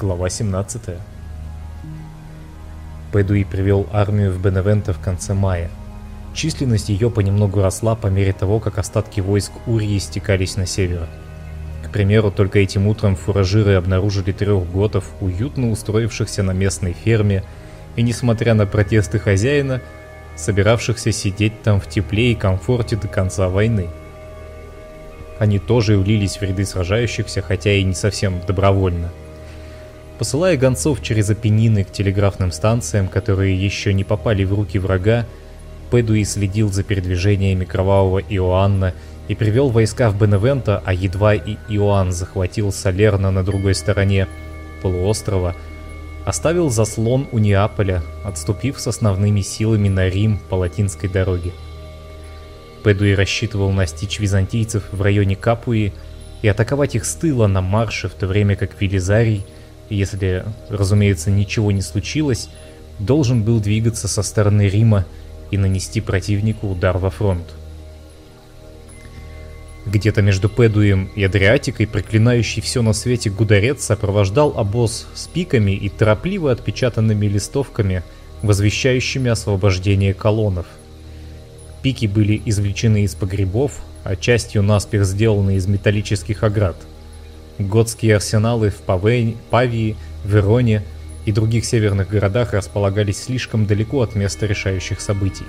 Глава 17. Пэдуи привел армию в Беневенто в конце мая. Численность ее понемногу росла по мере того, как остатки войск Урии стекались на север. К примеру, только этим утром фуражиры обнаружили трех готов, уютно устроившихся на местной ферме, и, несмотря на протесты хозяина, собиравшихся сидеть там в тепле и комфорте до конца войны. Они тоже влились в ряды сражающихся, хотя и не совсем добровольно. Посылая гонцов через Апеннины к телеграфным станциям, которые еще не попали в руки врага, Пэдуи следил за передвижениями кровавого Иоанна и привел войска в Беневенто, а едва и Иоанн захватил Салерно на другой стороне полуострова, оставил заслон у Неаполя, отступив с основными силами на Рим по латинской дороге. Пэдуи рассчитывал настичь византийцев в районе Капуи и атаковать их с тыла на марше, в то время как Велизарий, если, разумеется, ничего не случилось, должен был двигаться со стороны Рима и нанести противнику удар во фронт. Где-то между Пэдуем и Адриатикой проклинающий все на свете гударец сопровождал обоз с пиками и торопливо отпечатанными листовками, возвещающими освобождение колоннов – Пики были извлечены из погребов, а частью наспех сделаны из металлических оград. Готские арсеналы в Паве... Павии, Вероне и других северных городах располагались слишком далеко от места решающих событий.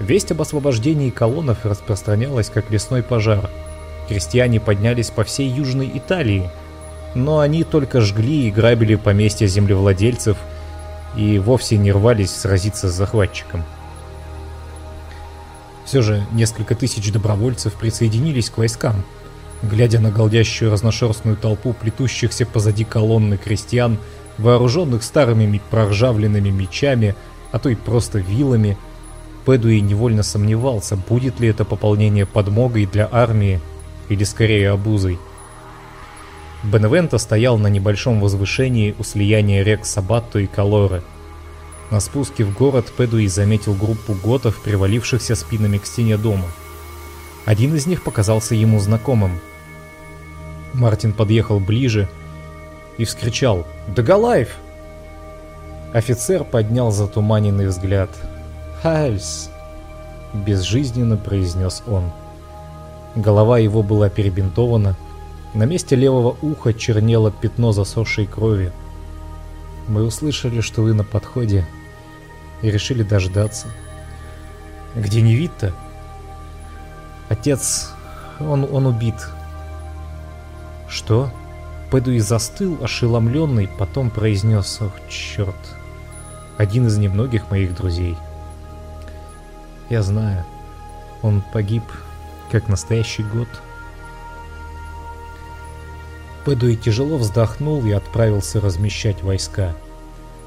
Весть об освобождении колоннов распространялась как лесной пожар. Крестьяне поднялись по всей Южной Италии, но они только жгли и грабили поместья землевладельцев и вовсе не рвались сразиться с захватчиком. Все же несколько тысяч добровольцев присоединились к войскам. Глядя на голдящую разношерстную толпу плетущихся позади колонны крестьян, вооруженных старыми проржавленными мечами, а то и просто вилами, Пэдуи невольно сомневался, будет ли это пополнение подмогой для армии или скорее обузой. Беневенто стоял на небольшом возвышении у слияния рек Сабатто и Калоры – на спуске в город Пэдуи заметил группу готов, привалившихся спинами к стене дома. Один из них показался ему знакомым. Мартин подъехал ближе и вскричал «Доголайф!». Офицер поднял затуманенный взгляд. «Хальс!» – безжизненно произнес он. Голова его была перебинтована, на месте левого уха чернело пятно засохшей крови. Мы услышали, что вы на подходе, и решили дождаться. Где не вид-то? Отец, он, он убит. Что? Пэдуи застыл, ошеломленный, потом произнес, ох, черт. Один из немногих моих друзей. Я знаю, он погиб, как настоящий год. Пэдуи тяжело вздохнул и отправился размещать войска.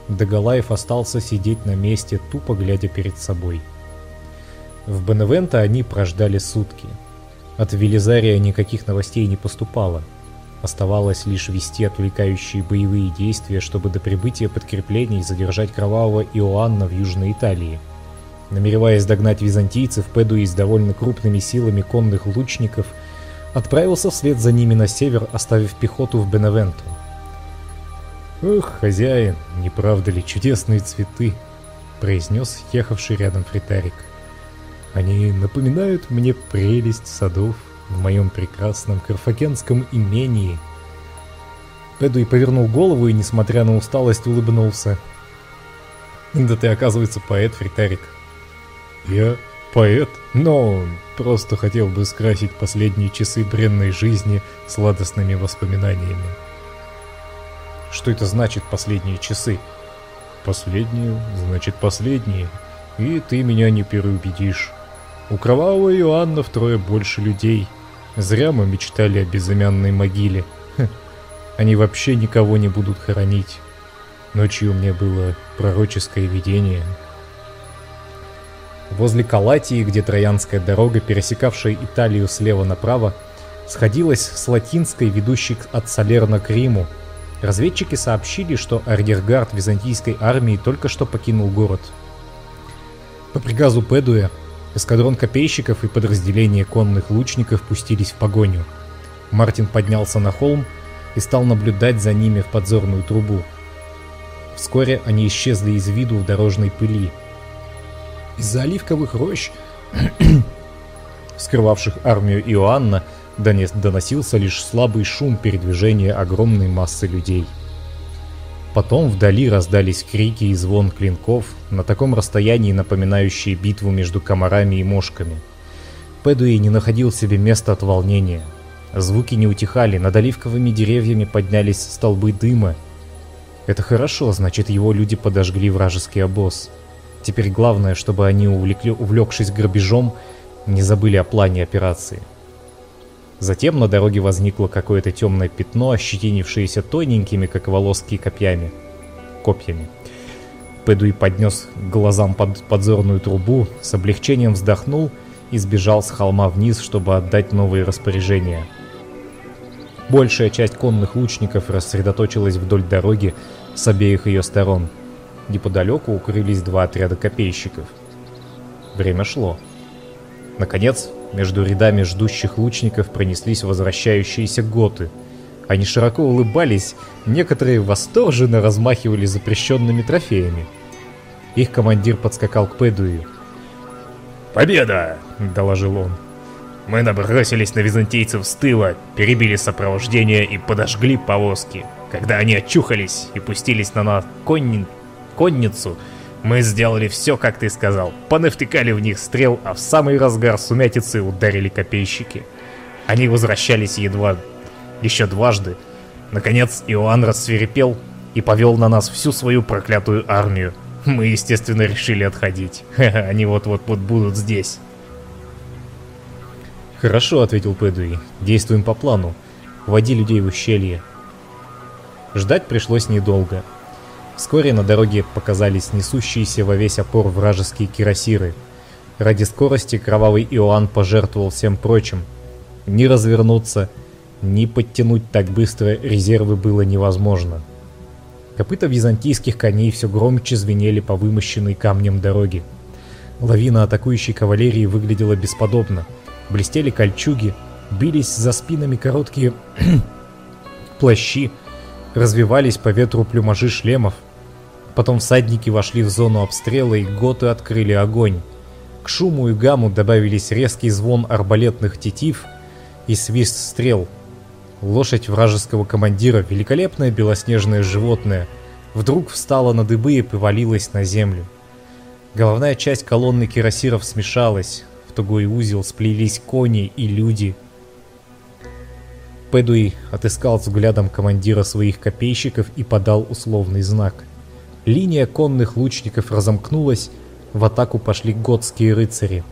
Доголаев остался сидеть на месте, тупо глядя перед собой. В Беневенто они прождали сутки. От Велизария никаких новостей не поступало. Оставалось лишь вести отвлекающие боевые действия, чтобы до прибытия подкреплений задержать кровавого Иоанна в Южной Италии. Намереваясь догнать византийцев, Пэдуи с довольно крупными силами конных лучников – отправился вслед за ними на север, оставив пехоту в Беневенту. «Ох, хозяин, не правда ли чудесные цветы?» — произнес ехавший рядом фритарик. «Они напоминают мне прелесть садов в моем прекрасном карфагенском имении». Пэдуи повернул голову и, несмотря на усталость, улыбнулся. «Да ты, оказывается, поэт, фритарик». «Я поэт, но просто хотел бы скрасить последние часы бренной жизни сладостными воспоминаниями. Что это значит последние часы? Последние, значит последние. И ты меня не переубедишь. У кровавого Иоанна втрое больше людей. Зря мы мечтали о безымянной могиле. Хм. Они вообще никого не будут хоронить. Ночью мне было пророческое видение — Возле Калатии, где Троянская дорога, пересекавшая Италию слева направо, сходилась с латинской, ведущей от Салерна к Риму. Разведчики сообщили, что арьергард византийской армии только что покинул город. По приказу Педуя, эскадрон копейщиков и подразделение конных лучников пустились в погоню. Мартин поднялся на холм и стал наблюдать за ними в подзорную трубу. Вскоре они исчезли из виду в дорожной пыли. Из-за оливковых рощ, скрывавших армию Иоанна, доносился лишь слабый шум передвижения огромной массы людей. Потом вдали раздались крики и звон клинков, на таком расстоянии напоминающие битву между комарами и мошками. Пэдуи не находил себе места от волнения. Звуки не утихали, над оливковыми деревьями поднялись столбы дыма. Это хорошо, значит его люди подожгли вражеский обоз. Теперь главное, чтобы они, увлекли, увлекшись грабежом, не забыли о плане операции. Затем на дороге возникло какое-то темное пятно, ощетинившееся тоненькими, как волоски, копьями. копьями. Пэдуи поднес глазам под подзорную трубу, с облегчением вздохнул и сбежал с холма вниз, чтобы отдать новые распоряжения. Большая часть конных лучников рассредоточилась вдоль дороги с обеих ее сторон. Неподалеку укрылись два отряда копейщиков. Время шло. Наконец, между рядами ждущих лучников пронеслись возвращающиеся готы. Они широко улыбались, некоторые восторженно размахивали запрещенными трофеями. Их командир подскакал к Пэдую. «Победа!» — доложил он. «Мы набросились на византийцев с тыла, перебили сопровождение и подожгли повозки. Когда они очухались и пустились на нас конни... конницу, мы сделали все, как ты сказал. Понавтыкали в них стрел, а в самый разгар сумятицы ударили копейщики. Они возвращались едва еще дважды. Наконец Иоанн рассверепел и повел на нас всю свою проклятую армию. Мы, естественно, решили отходить. Они вот-вот будут здесь. «Хорошо», — ответил Пэдуи. «Действуем по плану. Води людей в ущелье». Ждать пришлось недолго. Вскоре на дороге показались несущиеся во весь опор вражеские кирасиры. Ради скорости кровавый Иоанн пожертвовал всем прочим. Ни развернуться, ни подтянуть так быстро резервы было невозможно. Копыта византийских коней все громче звенели по вымощенной камнем дороге. Лавина атакующей кавалерии выглядела бесподобно. Блестели кольчуги, бились за спинами короткие плащи, развивались по ветру плюмажи шлемов, Потом всадники вошли в зону обстрела и готы открыли огонь. К шуму и гаму добавились резкий звон арбалетных тетив и свист стрел. Лошадь вражеского командира, великолепное белоснежное животное, вдруг встала на дыбы и повалилась на землю. Головная часть колонны кирасиров смешалась, в тугой узел сплелись кони и люди. Пэдуи отыскал взглядом командира своих копейщиков и подал условный знак – Линия конных лучников разомкнулась, в атаку пошли готские рыцари.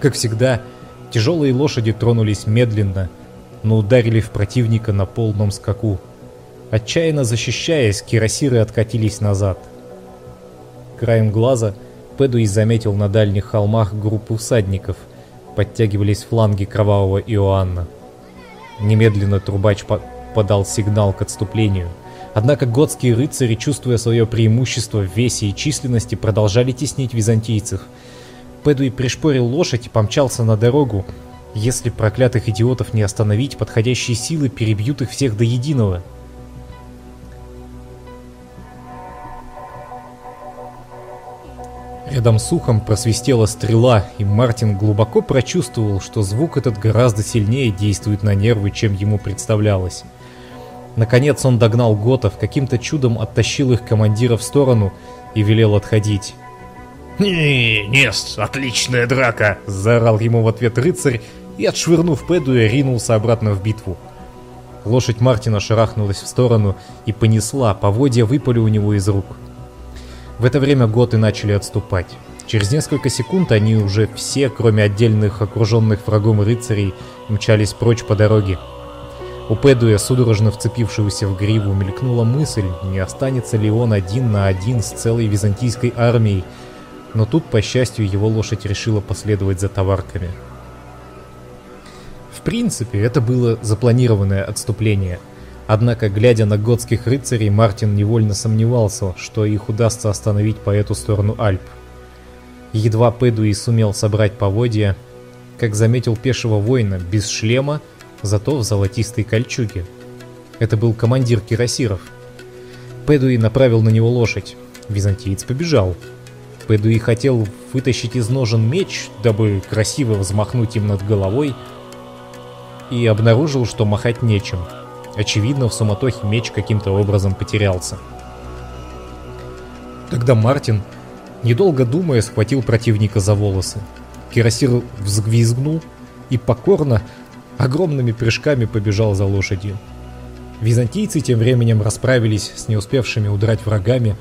Как всегда, тяжелые лошади тронулись медленно, но ударили в противника на полном скаку. Отчаянно защищаясь, кирасиры откатились назад. Краем глаза Пэдуи заметил на дальних холмах группу всадников. Подтягивались фланги кровавого Иоанна. Немедленно трубач подал сигнал к отступлению – Однако готские рыцари, чувствуя свое преимущество в весе и численности, продолжали теснить византийцев. Пэдуи пришпорил лошадь и помчался на дорогу. Если проклятых идиотов не остановить, подходящие силы перебьют их всех до единого. Рядом с ухом просвистела стрела, и Мартин глубоко прочувствовал, что звук этот гораздо сильнее действует на нервы, чем ему представлялось. Наконец он догнал готов, каким-то чудом оттащил их командира в сторону и велел отходить. «Не, нет, отличная драка!» – заорал ему в ответ рыцарь и, отшвырнув Пэдуя, ринулся обратно в битву. Лошадь Мартина шарахнулась в сторону и понесла, поводья выпали у него из рук. В это время готы начали отступать. Через несколько секунд они уже все, кроме отдельных окруженных врагом рыцарей, мчались прочь по дороге, у Пэдуя, судорожно вцепившегося в гриву, мелькнула мысль, не останется ли он один на один с целой византийской армией, но тут, по счастью, его лошадь решила последовать за товарками. В принципе, это было запланированное отступление. Однако, глядя на готских рыцарей, Мартин невольно сомневался, что их удастся остановить по эту сторону Альп. Едва Пэдуи сумел собрать поводья, как заметил пешего воина без шлема, зато в золотистой кольчуге. Это был командир кирасиров. Пэдуи направил на него лошадь. Византиец побежал. Пэдуи хотел вытащить из ножен меч, дабы красиво взмахнуть им над головой, и обнаружил, что махать нечем. Очевидно, в суматохе меч каким-то образом потерялся. Тогда Мартин, недолго думая, схватил противника за волосы. Кирасир взвизгнул и покорно, огромными прыжками побежал за лошадью. Византийцы тем временем расправились с не успевшими удрать врагами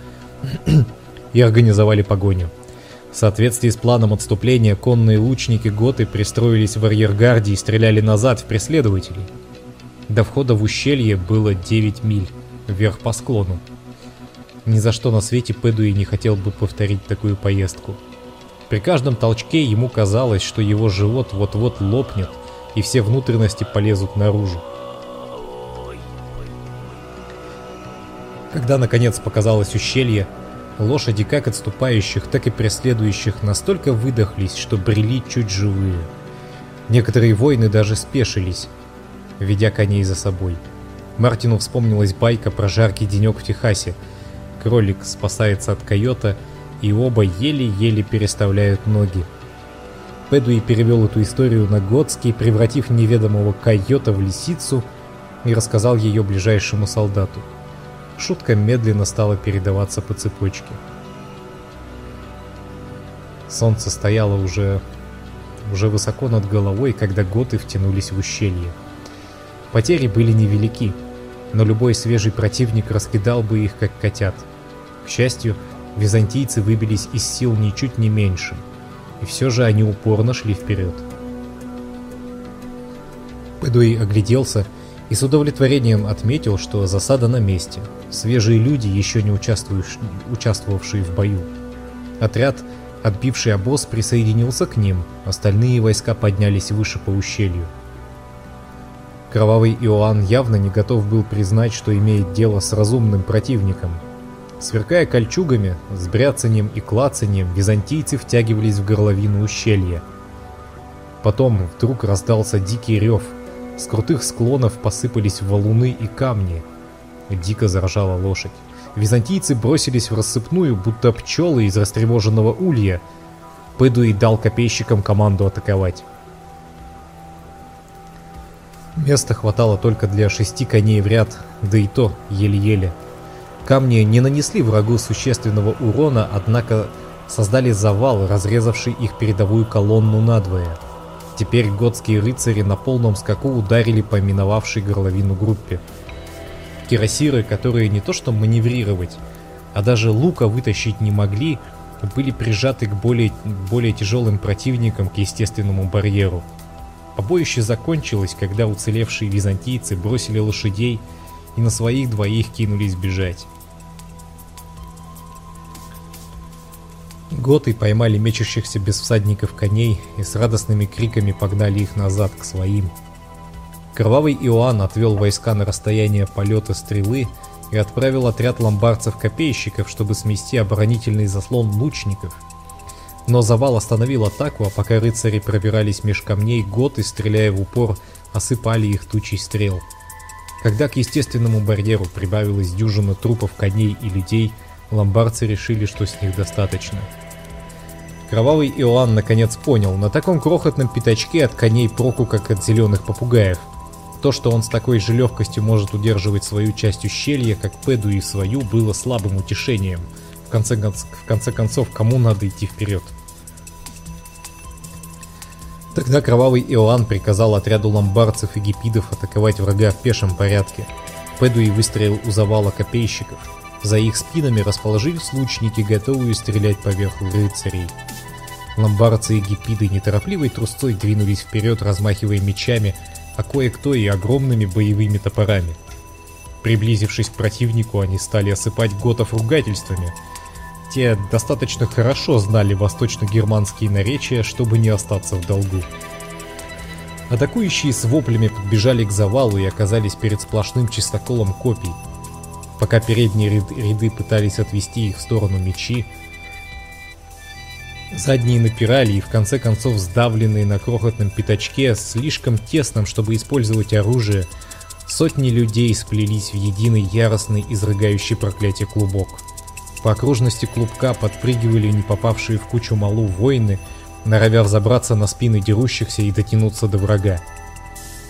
и организовали погоню. В соответствии с планом отступления, конные лучники Готы пристроились в арьергарде и стреляли назад в преследователей. До входа в ущелье было 9 миль, вверх по склону. Ни за что на свете Пэдуи не хотел бы повторить такую поездку. При каждом толчке ему казалось, что его живот вот-вот лопнет, и все внутренности полезут наружу. Когда наконец показалось ущелье, лошади как отступающих, так и преследующих настолько выдохлись, что брели чуть живые. Некоторые воины даже спешились, ведя коней за собой. Мартину вспомнилась байка про жаркий денек в Техасе. Кролик спасается от койота, и оба еле-еле переставляют ноги. Пэдуи перевел эту историю на готский, превратив неведомого койота в лисицу и рассказал ее ближайшему солдату. Шутка медленно стала передаваться по цепочке. Солнце стояло уже, уже высоко над головой, когда готы втянулись в ущелье. Потери были невелики, но любой свежий противник раскидал бы их как котят. К счастью, византийцы выбились из сил ничуть не меньше, и все же они упорно шли вперед. Пэдуи огляделся и с удовлетворением отметил, что засада на месте. Свежие люди, еще не участвовавшие в бою. Отряд, отбивший обоз, присоединился к ним, остальные войска поднялись выше по ущелью. Кровавый Иоанн явно не готов был признать, что имеет дело с разумным противником. Сверкая кольчугами, с бряцанием и клацанием, византийцы втягивались в горловину ущелья. Потом вдруг раздался дикий рев. С крутых склонов посыпались валуны и камни. Дико заржала лошадь. Византийцы бросились в рассыпную, будто пчелы из растревоженного улья. Пэдуи дал копейщикам команду атаковать. Места хватало только для шести коней в ряд, да и то еле-еле. Камни не нанесли врагу существенного урона, однако создали завал, разрезавший их передовую колонну надвое. Теперь готские рыцари на полном скаку ударили по миновавшей горловину группе. Кирасиры, которые не то что маневрировать, а даже лука вытащить не могли, были прижаты к более, более тяжелым противникам к естественному барьеру. Побоище закончилось, когда уцелевшие византийцы бросили лошадей и на своих двоих кинулись бежать. Готы поймали мечущихся без всадников коней и с радостными криками погнали их назад к своим. Кровавый Иоанн отвел войска на расстояние полета стрелы и отправил отряд ломбардцев-копейщиков, чтобы смести оборонительный заслон лучников – но завал остановил атаку, а пока рыцари пробирались меж камней, готы, стреляя в упор, осыпали их тучей стрел. Когда к естественному барьеру прибавилась дюжина трупов коней и людей, ломбардцы решили, что с них достаточно. Кровавый Иоанн наконец понял, на таком крохотном пятачке от коней проку, как от зеленых попугаев. То, что он с такой же легкостью может удерживать свою часть ущелья, как Педу и свою, было слабым утешением. В конце, в конце концов, кому надо идти вперед? Тогда кровавый Иоанн приказал отряду ломбардцев и гипидов атаковать врага в пешем порядке. Пэдуи выстроил у завала копейщиков. За их спинами расположились лучники, готовые стрелять поверх рыцарей. Ломбардцы и гипиды неторопливой трусцой двинулись вперед, размахивая мечами, а кое-кто и огромными боевыми топорами. Приблизившись к противнику, они стали осыпать готов ругательствами – те достаточно хорошо знали восточно-германские наречия, чтобы не остаться в долгу. Атакующие с воплями подбежали к завалу и оказались перед сплошным чистоколом копий. Пока передние ряды пытались отвести их в сторону мечи, задние напирали и в конце концов сдавленные на крохотном пятачке, слишком тесном, чтобы использовать оружие, Сотни людей сплелись в единый яростный, изрыгающий проклятие клубок. По окружности клубка подпрыгивали не попавшие в кучу малу воины, норовя взобраться на спины дерущихся и дотянуться до врага.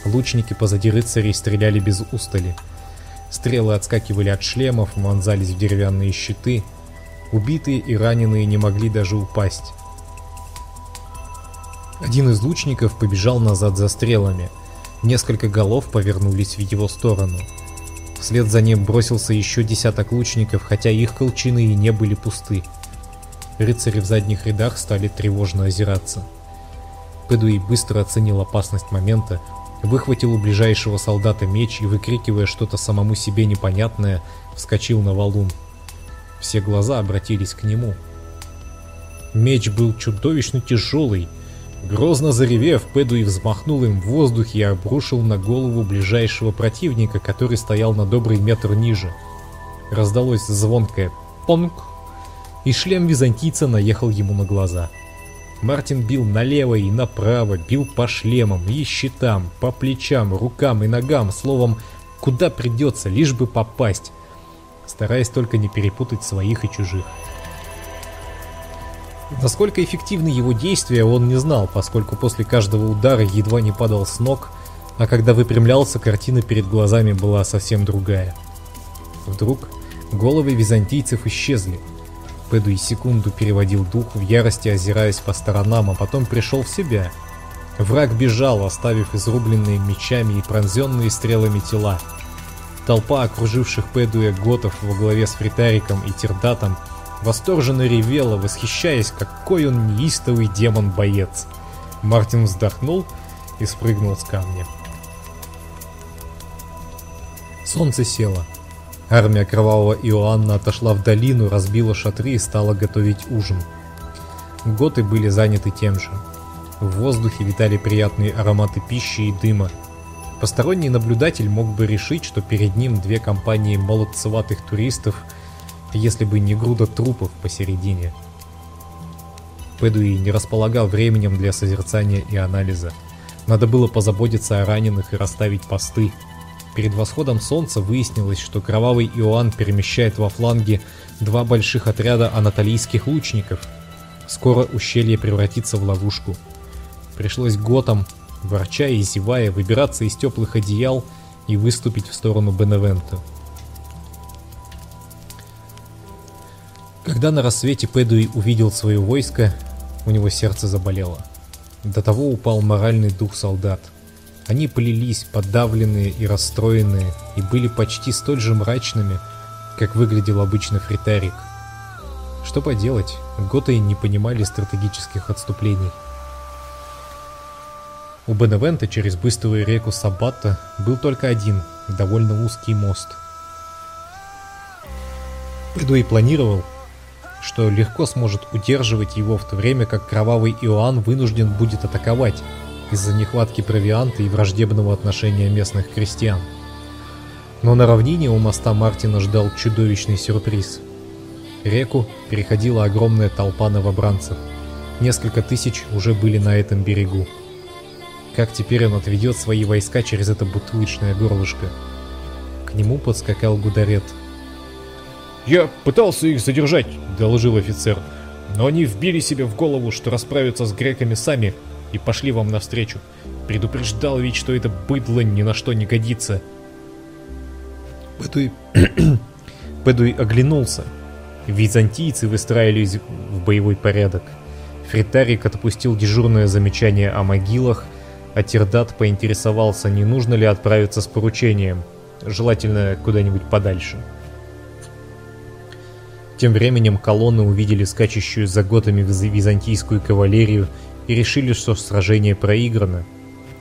Лучники позади рыцарей стреляли без устали. Стрелы отскакивали от шлемов, вонзались в деревянные щиты. Убитые и раненые не могли даже упасть. Один из лучников побежал назад за стрелами. Несколько голов повернулись в его сторону. Вслед за ним бросился еще десяток лучников, хотя их колчины и не были пусты. Рыцари в задних рядах стали тревожно озираться. Пэдуи быстро оценил опасность момента, выхватил у ближайшего солдата меч и, выкрикивая что-то самому себе непонятное, вскочил на валун. Все глаза обратились к нему. Меч был чудовищно тяжелый, Грозно заревев, Пэдуи взмахнул им в воздухе и обрушил на голову ближайшего противника, который стоял на добрый метр ниже. Раздалось звонкое «понг», и шлем византийца наехал ему на глаза. Мартин бил налево и направо, бил по шлемам и щитам, по плечам, рукам и ногам, словом, куда придется, лишь бы попасть, стараясь только не перепутать своих и чужих. Насколько эффективны его действия, он не знал, поскольку после каждого удара едва не падал с ног, а когда выпрямлялся, картина перед глазами была совсем другая. Вдруг головы византийцев исчезли. Пэдуи секунду переводил дух в ярости, озираясь по сторонам, а потом пришел в себя. Враг бежал, оставив изрубленные мечами и пронзенные стрелами тела. Толпа окруживших Пэдуя готов во главе с Фритариком и Тердатом восторженно ревела, восхищаясь, какой он неистовый демон-боец. Мартин вздохнул и спрыгнул с камня. Солнце село. Армия кровавого Иоанна отошла в долину, разбила шатры и стала готовить ужин. Готы были заняты тем же. В воздухе витали приятные ароматы пищи и дыма. Посторонний наблюдатель мог бы решить, что перед ним две компании молодцеватых туристов – если бы не груда трупов посередине. Пэдуи не располагал временем для созерцания и анализа. Надо было позаботиться о раненых и расставить посты. Перед восходом солнца выяснилось, что кровавый Иоанн перемещает во фланге два больших отряда анатолийских лучников. Скоро ущелье превратится в ловушку. Пришлось готам, ворча и зевая, выбираться из теплых одеял и выступить в сторону Беневента. Когда на рассвете Пэдуи увидел свое войско, у него сердце заболело. До того упал моральный дух солдат. Они плелись, подавленные и расстроенные, и были почти столь же мрачными, как выглядел обычно Фритарик. Что поделать, готы не понимали стратегических отступлений. У Беневента через быструю реку Сабатта был только один, довольно узкий мост. Пэдуи планировал, что легко сможет удерживать его в то время как кровавый Иоанн вынужден будет атаковать из-за нехватки провианта и враждебного отношения местных крестьян. Но на равнине у моста Мартина ждал чудовищный сюрприз. Реку переходила огромная толпа новобранцев. Несколько тысяч уже были на этом берегу. Как теперь он отведет свои войска через это бутылочное горлышко? К нему подскакал Гударет – «Я пытался их задержать», — доложил офицер. «Но они вбили себе в голову, что расправятся с греками сами, и пошли вам навстречу. Предупреждал ведь, что это быдло ни на что не годится». Пэдуи... Пэдуи оглянулся. Византийцы выстраивались в боевой порядок. Фритарик отпустил дежурное замечание о могилах, а Тердат поинтересовался, не нужно ли отправиться с поручением, желательно куда-нибудь подальше. Тем временем колонны увидели скачущую за готами византийскую кавалерию и решили, что сражение проиграно.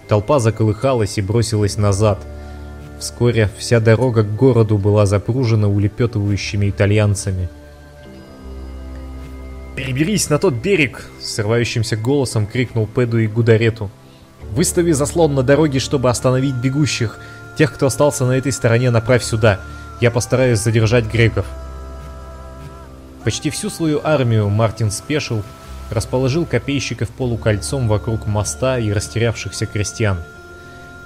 Толпа заколыхалась и бросилась назад. Вскоре вся дорога к городу была запружена улепетывающими итальянцами. «Переберись на тот берег!» — срывающимся голосом крикнул Педу и Гударету. «Выстави заслон на дороге, чтобы остановить бегущих. Тех, кто остался на этой стороне, направь сюда. Я постараюсь задержать греков». Почти всю свою армию Мартин спешил, расположил копейщиков полукольцом вокруг моста и растерявшихся крестьян.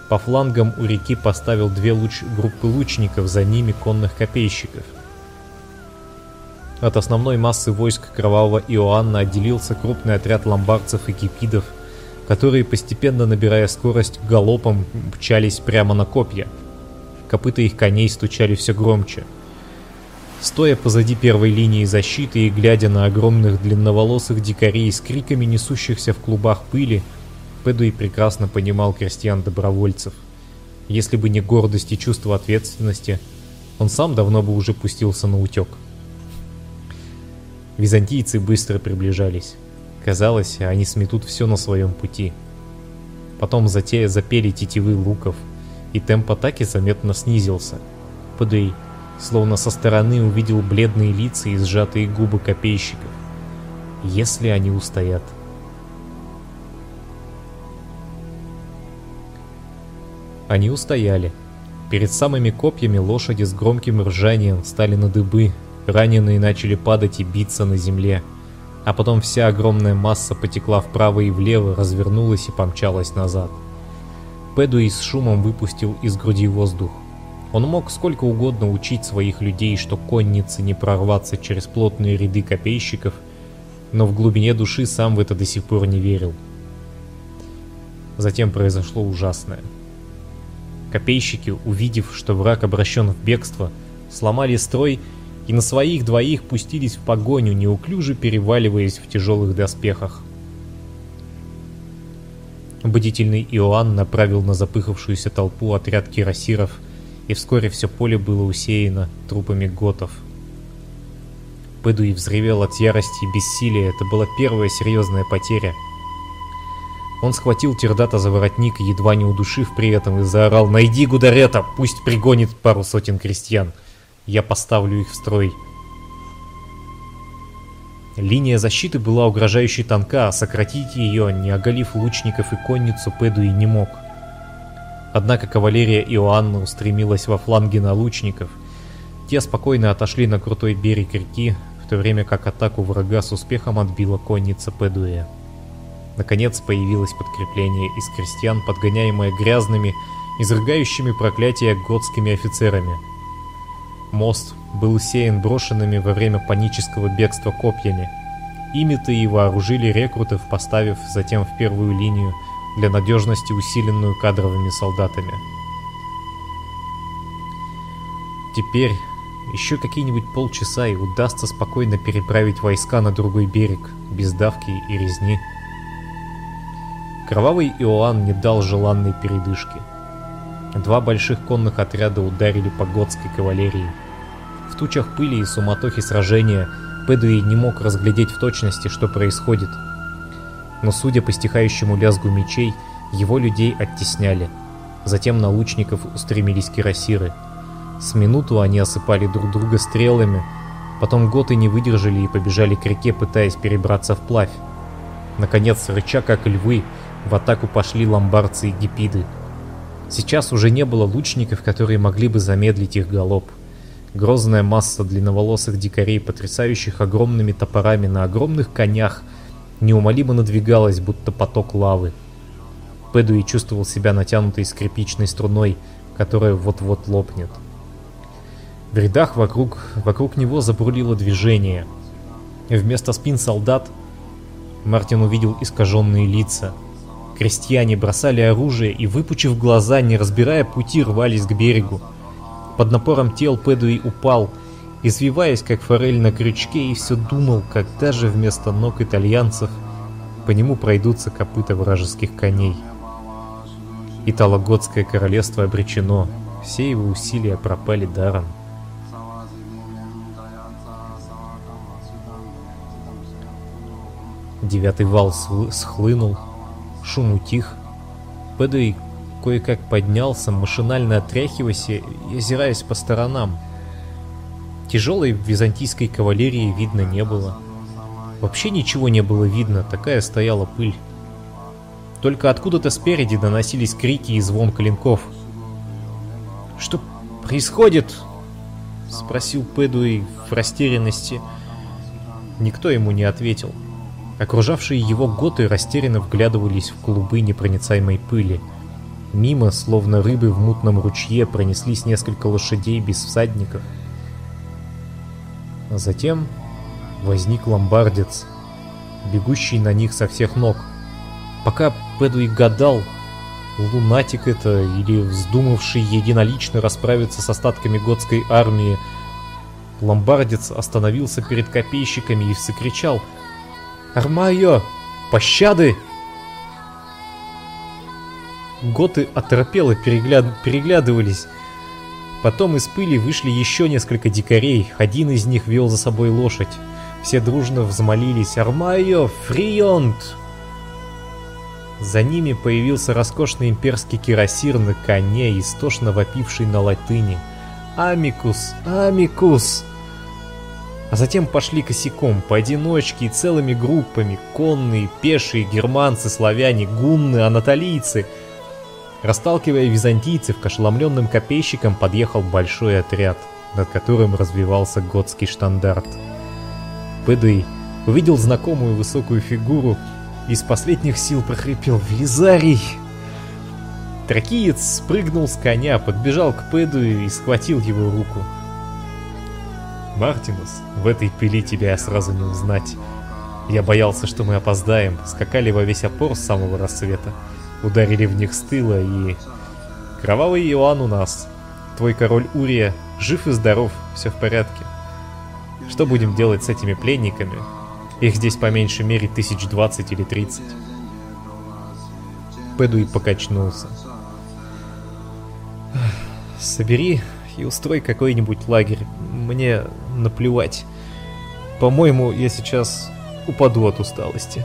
По флангам у реки поставил две луч... группы лучников, за ними конных копейщиков. От основной массы войск Кровавого Иоанна отделился крупный отряд ломбардцев и кипидов, которые, постепенно набирая скорость, галопом мчались прямо на копья. Копыта их коней стучали все громче. Стоя позади первой линии защиты и глядя на огромных длинноволосых дикарей с криками несущихся в клубах пыли, Пэдуи прекрасно понимал крестьян-добровольцев. Если бы не гордость и чувство ответственности, он сам давно бы уже пустился на утек. Византийцы быстро приближались. Казалось, они сметут все на своем пути. Потом затея запели тетивы луков, и темп атаки заметно снизился. Пэдуи словно со стороны увидел бледные лица и сжатые губы копейщиков. Если они устоят. Они устояли. Перед самыми копьями лошади с громким ржанием стали на дыбы, раненые начали падать и биться на земле. А потом вся огромная масса потекла вправо и влево, развернулась и помчалась назад. Пэдуи с шумом выпустил из груди воздух. Он мог сколько угодно учить своих людей, что конницы не прорваться через плотные ряды копейщиков, но в глубине души сам в это до сих пор не верил. Затем произошло ужасное. Копейщики, увидев, что враг обращен в бегство, сломали строй и на своих двоих пустились в погоню, неуклюже переваливаясь в тяжелых доспехах. Бдительный Иоанн направил на запыхавшуюся толпу отряд кирасиров – и вскоре все поле было усеяно трупами готов. Пэдуи взревел от ярости и бессилия, это была первая серьезная потеря. Он схватил Тердата за воротник, едва не удушив при этом, и заорал «Найди Гударета, пусть пригонит пару сотен крестьян, я поставлю их в строй». Линия защиты была угрожающе тонка, а сократить ее, не оголив лучников и конницу, Пэдуи не мог – Однако кавалерия Иоанна устремилась во фланги на лучников. Те спокойно отошли на крутой берег реки, в то время как атаку врага с успехом отбила конница Педуэ. Наконец появилось подкрепление из крестьян, подгоняемое грязными, изрыгающими проклятия готскими офицерами. Мост был усеян брошенными во время панического бегства копьями. Ими-то и вооружили рекрутов, поставив затем в первую линию для надежности усиленную кадровыми солдатами. Теперь еще какие-нибудь полчаса и удастся спокойно переправить войска на другой берег, без давки и резни. Кровавый Иоанн не дал желанной передышки. Два больших конных отряда ударили по готской кавалерии. В тучах пыли и суматохе сражения Пэдуи не мог разглядеть в точности, что происходит – но судя по стихающему лязгу мечей, его людей оттесняли. Затем на лучников устремились кирасиры. С минуту они осыпали друг друга стрелами, потом готы не выдержали и побежали к реке, пытаясь перебраться вплавь. Наконец, рыча как львы, в атаку пошли ломбардцы и гипиды. Сейчас уже не было лучников, которые могли бы замедлить их галоп. Грозная масса длинноволосых дикарей, потрясающих огромными топорами на огромных конях – неумолимо надвигалась, будто поток лавы. Пэдуи чувствовал себя натянутой скрипичной струной, которая вот-вот лопнет. В рядах вокруг, вокруг него забурлило движение. Вместо спин солдат Мартин увидел искаженные лица. Крестьяне бросали оружие и, выпучив глаза, не разбирая пути, рвались к берегу. Под напором тел Пэдуи упал — извиваясь как форель на крючке, и все думал, когда же вместо ног итальянцев по нему пройдутся копыта вражеских коней. Италоготское королевство обречено, все его усилия пропали даром. Девятый вал схлынул, шум утих. Пэдуи кое-как поднялся, машинально отряхиваясь и озираясь по сторонам. Тяжелой византийской кавалерии видно не было. Вообще ничего не было видно, такая стояла пыль. Только откуда-то спереди доносились крики и звон клинков. «Что происходит?» — спросил Пэдуэй в растерянности. Никто ему не ответил. Окружавшие его готы растерянно вглядывались в клубы непроницаемой пыли. Мимо, словно рыбы в мутном ручье, пронеслись несколько лошадей без всадников. А затем возник ломбардец, бегущий на них со всех ног. Пока Пэдуи гадал, лунатик это или вздумавший единолично расправиться с остатками готской армии, ломбардец остановился перед копейщиками и закричал «Армайо! Пощады!» Готы оторопело перегляд... переглядывались. Потом из пыли вышли еще несколько дикарей. Один из них вел за собой лошадь. Все дружно взмолились «Армайо! Фрионт!» За ними появился роскошный имперский кирасир на коне, истошно вопивший на латыни. «Амикус! Амикус!» А затем пошли косяком, поодиночке и целыми группами, конные, пешие, германцы, славяне, гунны, анатолийцы — Расталкивая византийцев к ошеломленным копейщикам подъехал большой отряд, над которым развивался готский штандарт. Пэдуи увидел знакомую высокую фигуру и из последних сил прохрипел «Велизарий!». Тракиец спрыгнул с коня, подбежал к Пэдуи и схватил его руку. «Мартинус, в этой пыли тебя сразу не узнать. Я боялся, что мы опоздаем, скакали во весь опор с самого рассвета ударили в них с тыла и... Кровавый Иоанн у нас. Твой король Урия жив и здоров, все в порядке. Что будем делать с этими пленниками? Их здесь по меньшей мере тысяч двадцать или тридцать. Пэдуи покачнулся. Собери и устрой какой-нибудь лагерь. Мне наплевать. По-моему, я сейчас упаду от усталости.